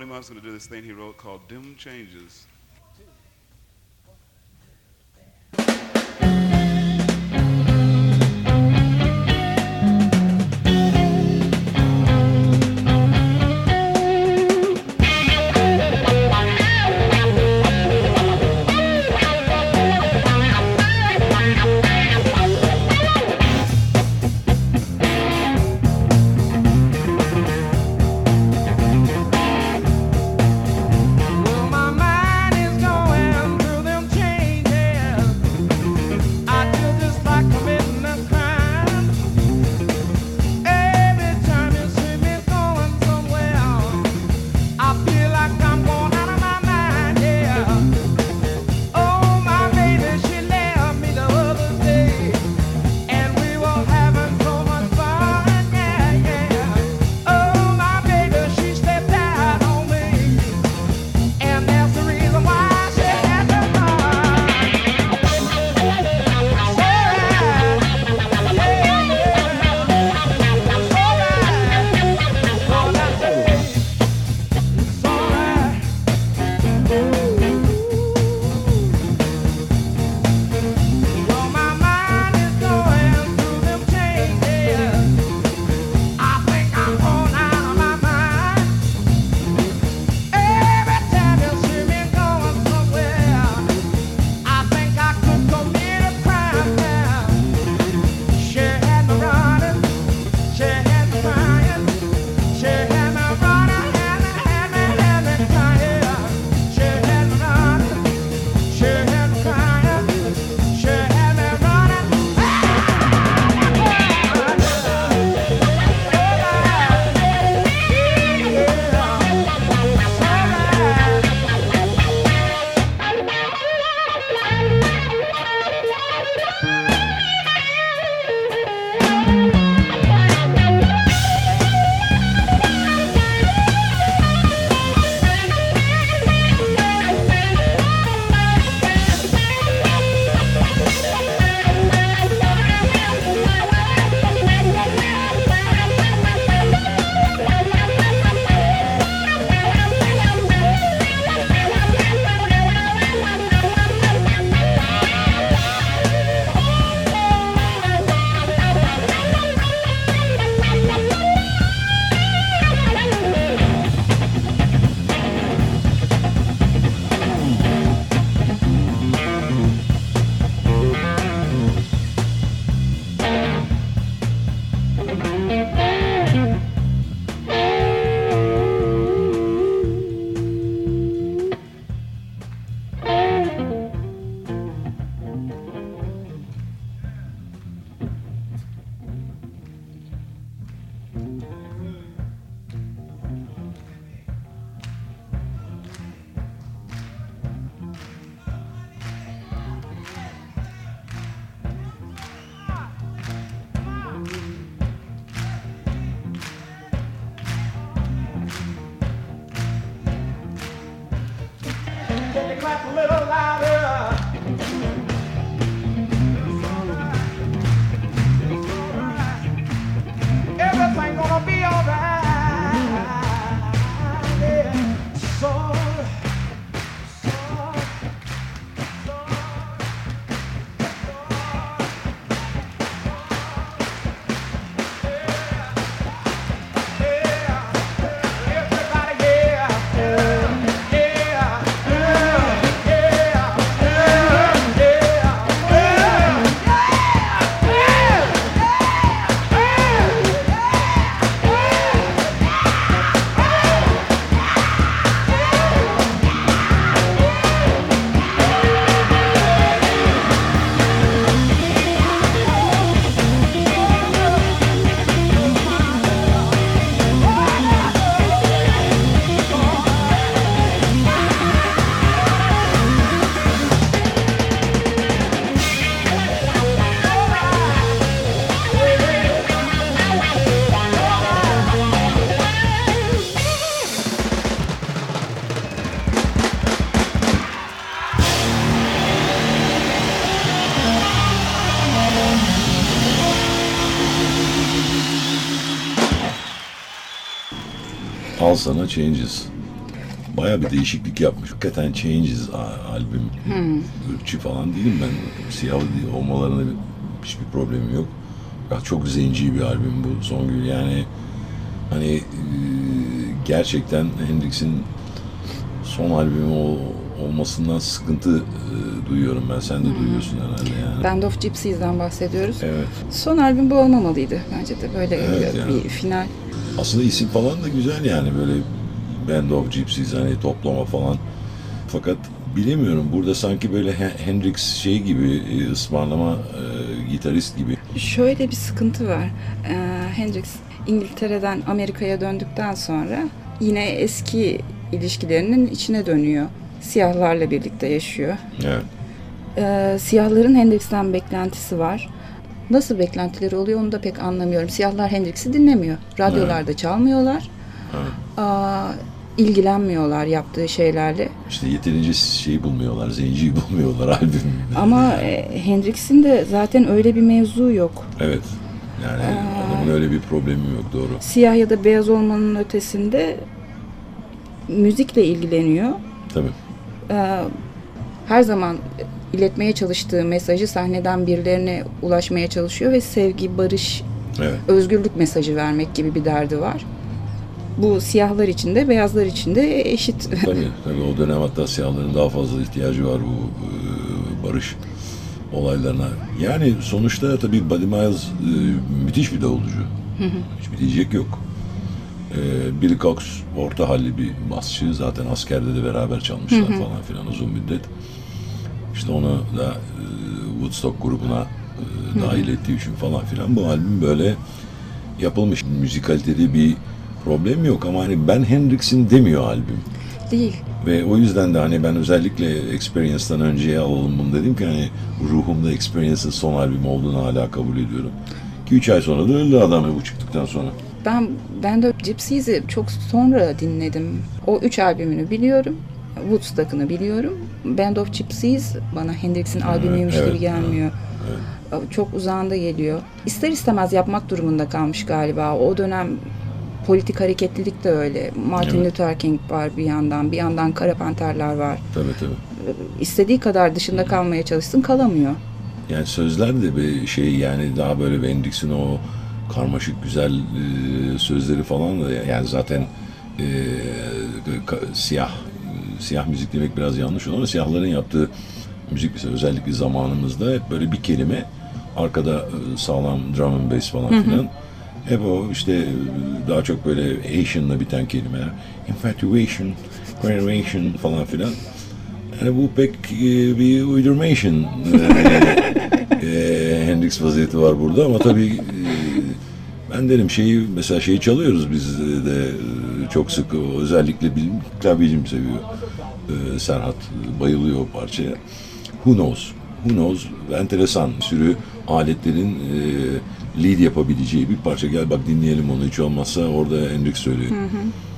Buddy Moss going to do this thing he wrote called Dim Changes. Sana Changes. Baya bir değişiklik yapmış. Hakikaten Changes albüm. Irkçı falan değilim ben. Siyah değil- olmalarına bir- hiçbir problemim yok. Ya çok zenci bir albüm bu Songül. Yani hani e, gerçekten Hendrix'in son albümü ol- olmasından sıkıntı e, duyuyorum ben. Sen de duyuyorsun herhalde yani. Band of Gypsies'den bahsediyoruz. Evet. Son albüm bu olmamalıydı bence de böyle Evet bir, yani. bir final. Aslında isim falan da güzel yani böyle Band of Gypsies hani toplama falan. Fakat bilemiyorum burada sanki böyle He- Hendrix şey gibi e, ısmarlama e, gitarist gibi. Şöyle bir sıkıntı var. Ee, Hendrix İngiltere'den Amerika'ya döndükten sonra yine eski ilişkilerinin içine dönüyor. Siyahlarla birlikte yaşıyor. Evet. Ee, siyahların Hendrix'ten beklentisi var. Nasıl beklentileri oluyor onu da pek anlamıyorum. Siyahlar Hendrix'i dinlemiyor. Radyolarda çalmıyorlar. Aa, ilgilenmiyorlar yaptığı şeylerle. İşte yeterince şeyi bulmuyorlar, zenciyi bulmuyorlar albüm. Ama e, Hendrix'in de zaten öyle bir mevzu yok. Evet. Yani adamın öyle bir problemi yok doğru. Siyah ya da beyaz olmanın ötesinde müzikle ilgileniyor. Tabii. Ee, her zaman iletmeye çalıştığı mesajı sahneden birilerine ulaşmaya çalışıyor ve sevgi, barış, Evet. özgürlük mesajı vermek gibi bir derdi var. Bu siyahlar için de beyazlar için de eşit. Tabii, tabii o dönem hatta siyahların daha fazla ihtiyacı var bu e, barış olaylarına. Yani sonuçta tabii Buddy Miles e, müthiş bir davulcu. Hiçbir diyecek yok. E, Billy Cox orta halli bir basçı. Zaten askerde de beraber çalmışlar falan filan uzun müddet. İşte onu da e, Woodstock grubuna e, dahil ettiği için falan filan bu albüm böyle yapılmış. Müzikalitede bir problem yok ama hani ben Hendrix'in demiyor albüm. Değil. Ve o yüzden de hani ben özellikle Experience'dan önceye alalım bunu dedim ki hani ruhumda Experience'ın son albüm olduğunu hala kabul ediyorum. Ki 3 ay sonra da öldü adam bu çıktıktan sonra. Ben Band of Gypsies'i çok sonra dinledim. O üç albümünü biliyorum. Woodstock'ını biliyorum. Band of Gypsies bana Hendrix'in albümüymüş evet, gibi gelmiyor. Çok uzağında geliyor. İster istemez yapmak durumunda kalmış galiba. O dönem politik hareketlilik de öyle. Martin Evet. Luther King var bir yandan, bir yandan Kara Panterler var. Tabii tabii. İstediği kadar dışında kalmaya çalışsın kalamıyor. Yani sözler de bir şey yani daha böyle Hendrix'in o karmaşık güzel e, sözleri falan da yani zaten e, ka- siyah siyah müzik demek biraz yanlış olur ama siyahların yaptığı müzik mesela özellikle zamanımızda hep böyle bir kelime arkada e, sağlam drum and bass falan filan. Hep o işte e, daha çok böyle Asian'la biten kelimeler. İnfatuation, graduation falan filan. Yani bu pek e, bir uydurmation e, e, Hendrix vaziyeti var burada ama tabii e, ben derim şeyi mesela şeyi çalıyoruz biz de e, çok sık özellikle bizim klavyecim seviyor. E, Serhat bayılıyor o parçaya. Who knows? Who knows? Enteresan bir sürü aletlerin e, lead yapabileceği bir parça. Gel bak dinleyelim onu. Hiç olmazsa orada Hendrix söylüyor. Fillmore is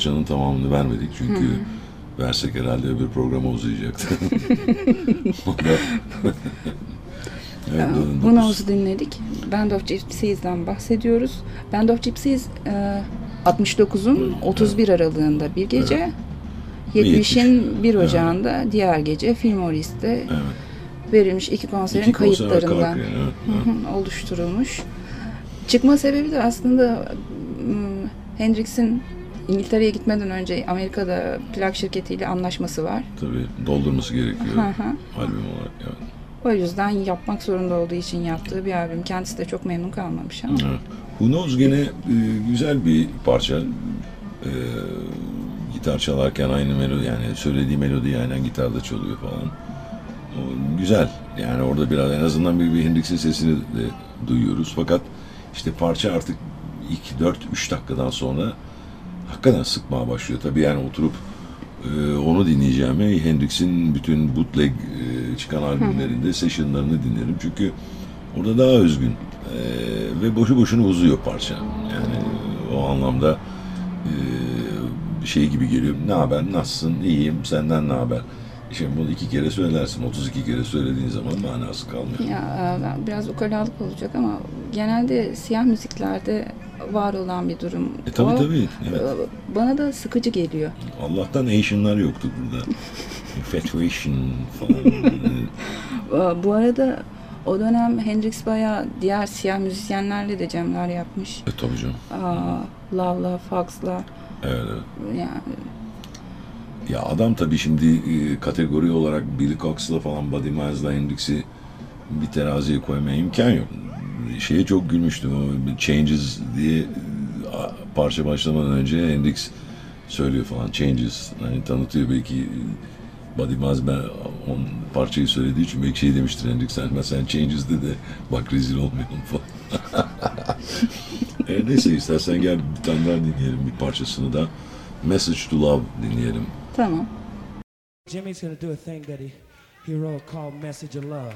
Parçanın tamamını vermedik çünkü versek herhalde öbür program uzayacaktı. evet, dokuz- Bu Noz'u dinledik. Band of Gypsies'den bahsediyoruz. Band of Gypsies e, 69'un 31 aralığında bir gece, 70'in 1 Ocağı'nda diğer gece Filmoris'te Evet. verilmiş iki konserin İki kayıtlarından evet, evet. Hı hı, oluşturulmuş. Çıkma sebebi de aslında Hendrix'in İngiltere'ye gitmeden önce Amerika'da plak şirketiyle anlaşması var. Tabii doldurması gerekiyor Hı hı. albüm olarak. Evet. O yüzden yapmak zorunda olduğu için yaptığı bir albüm. Kendisi de çok memnun kalmamış ama. Evet. Who Knows gene e, güzel bir parça. E, gitar çalarken aynı melodi yani söylediği melodi aynen gitarda çalıyor falan. O, güzel. Yani orada biraz en azından bir, bir Hendrix'in sesini de duyuyoruz. Fakat işte parça artık ilk 4-3 dakikadan sonra hakikaten sıkmaya başlıyor. Tabii yani oturup e, onu dinleyeceğime Hendrix'in bütün bootleg e, çıkan albümlerinde sessionlarını dinlerim. Çünkü orada daha özgün e, ve boşu boşuna uzuyor parça. Yani e, o anlamda e, şey gibi geliyor. Ne haber, nasılsın, iyiyim, senden ne haber? Şimdi bunu iki kere söylersin, 32 kere söylediğin zaman manası kalmıyor. Ya ben- biraz ukalalık olacak ama genelde siyah müziklerde var olan bir durum. E tabii O, tabii. Evet. e, Bana da sıkıcı geliyor. Allah'tan Asian'lar yoktu burada. Infatuation falan. E, Bu arada o dönem Hendrix bayağı diğer siyah müzisyenlerle de cemler yapmış. e tabii canım. Aa, Love'la, Fox'la Evet, evet. yani Ya adam tabii şimdi e, kategori olarak Billy Cox'la falan Buddy Miles'la Hendrix'i bir teraziye koymaya imkan yok. Şeye çok gülmüştüm. O Changes diye e, parça başlamadan önce Hendrix söylüyor falan Changes. Hani tanıtıyor belki e, Buddy Miles ben on parçayı söylediği için belki şey demiştir Hendrix sen, sen Changes de de bak rezil olmayalım falan. e, neyse istersen gel bir tane daha dinleyelim bir parçasını da. Message to Love dinleyelim. Jimmy's gonna do a thing that he, he wrote called Message of Love.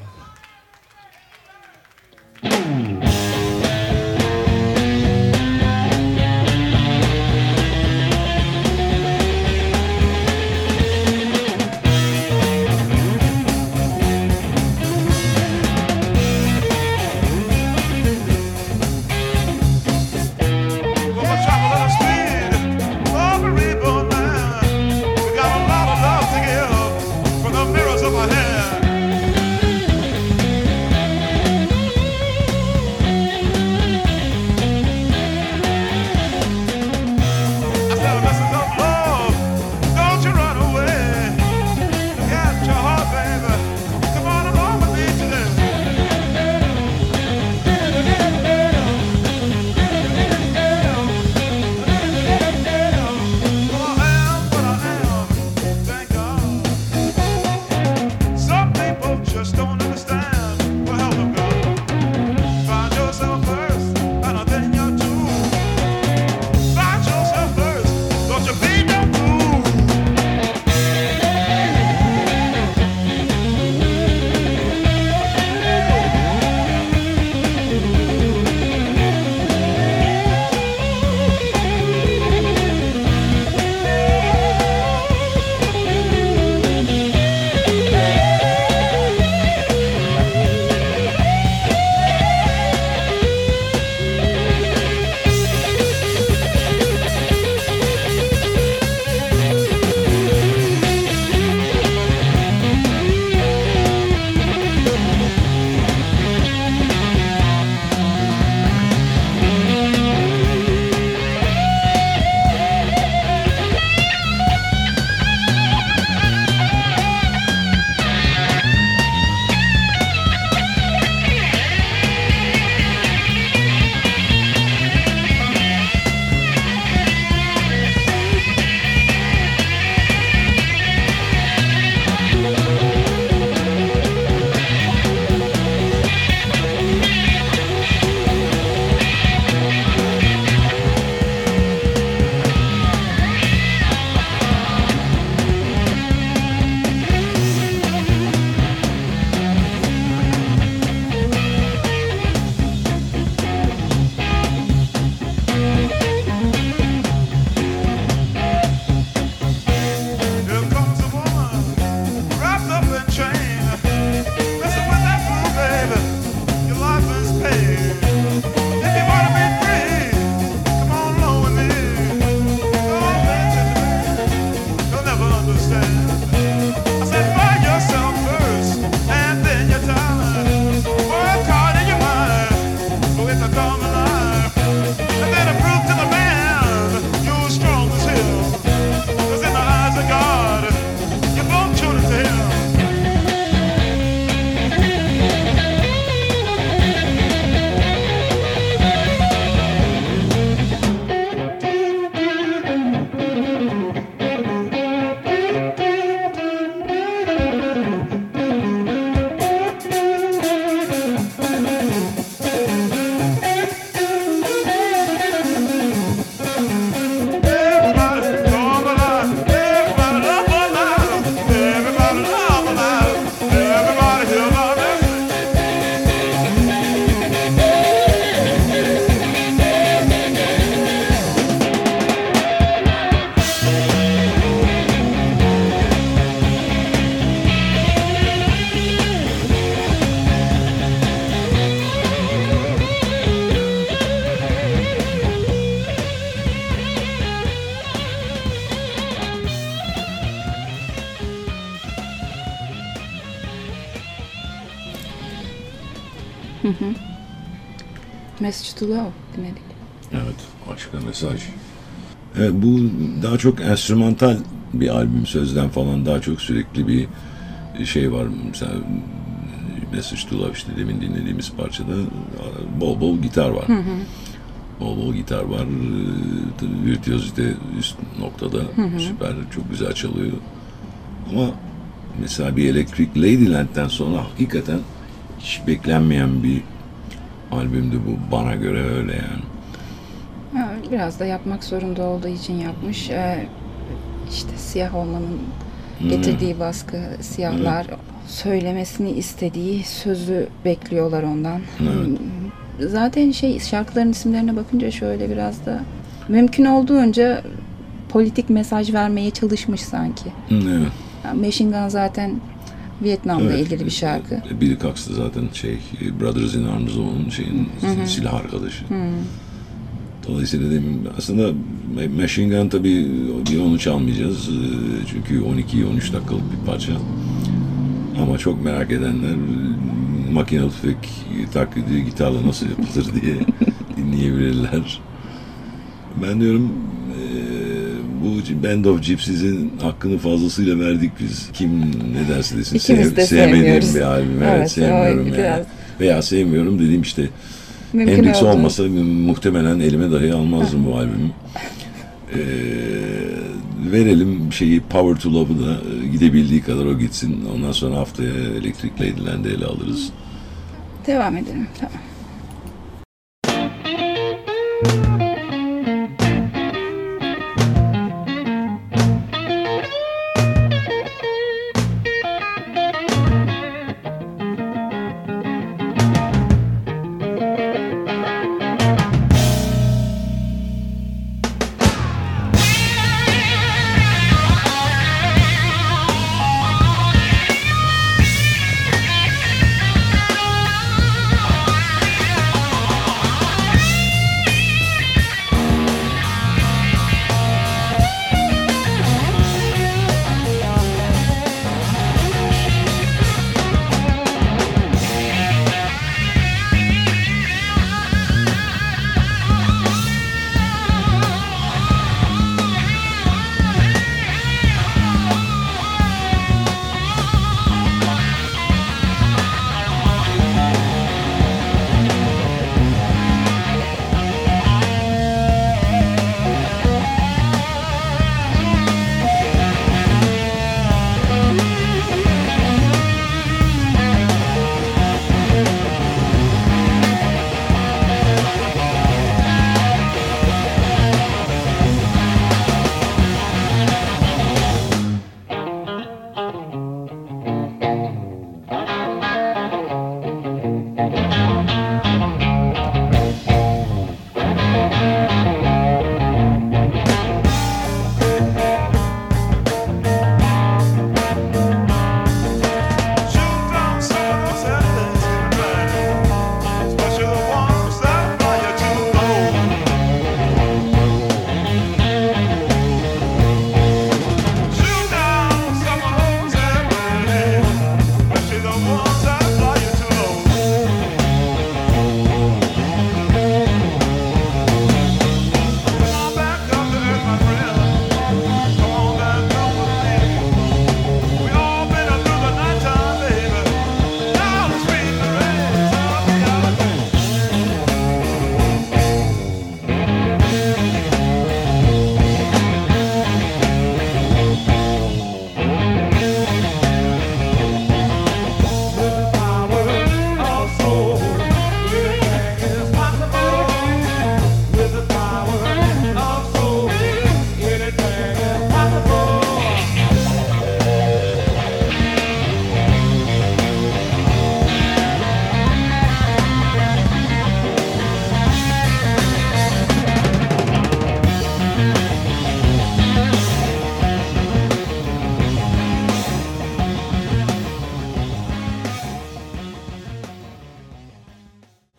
Message to Love dinledik. Evet, aşka mesaj. Evet, bu daha çok enstrümantal bir albüm. Sözden falan daha çok sürekli bir şey var. Mesela Message to Love işte demin dinlediğimiz parçada bol bol gitar var. Bol bol gitar var. Ee, Virtüözite üst noktada süper, çok güzel çalıyor. Ama mesela bir Electric Ladyland'den sonra hakikaten hiç beklenmeyen bir albümdü bu bana göre öyle yani. Biraz da yapmak zorunda olduğu için yapmış. Ee, işte siyah olmanın getirdiği baskı, siyahlar söylemesini istediği sözü bekliyorlar ondan. Evet. Zaten şey şarkıların isimlerine bakınca şöyle biraz da mümkün olduğunca politik mesaj vermeye çalışmış sanki. Evet. Yani Machine Gun zaten Vietnam'la Evet. ilgili bir şarkı. E, Bill Cox da zaten şey Brothers in Arms onun şeyin silah arkadaşı. Dolayısıyla demin aslında Ma- Machine Gun tabii bir onu çalmayacağız. E, Çünkü 12-13 dakikalık bir parça. Ama çok merak edenler e, makinalı tüfek taklidi gitarla nasıl yapılır diye dinleyebilirler. Ben diyorum e, bu Band of Gypsies'in hakkını fazlasıyla verdik biz. Kim ne derse desin. İkimiz de sevmediğim bir albüm. Evet, Evet, sevmiyorum yani. biraz- Veya sevmiyorum dediğim işte Mümkün Hendrix olduğu- olmasa muhtemelen elime dahi almazdım bu albümü. Ee, verelim şeyi Power to Love'ı da e, gidebildiği kadar o gitsin. Ondan sonra haftaya Electric Ladyland'i ele alırız. Devam edelim. Tamam.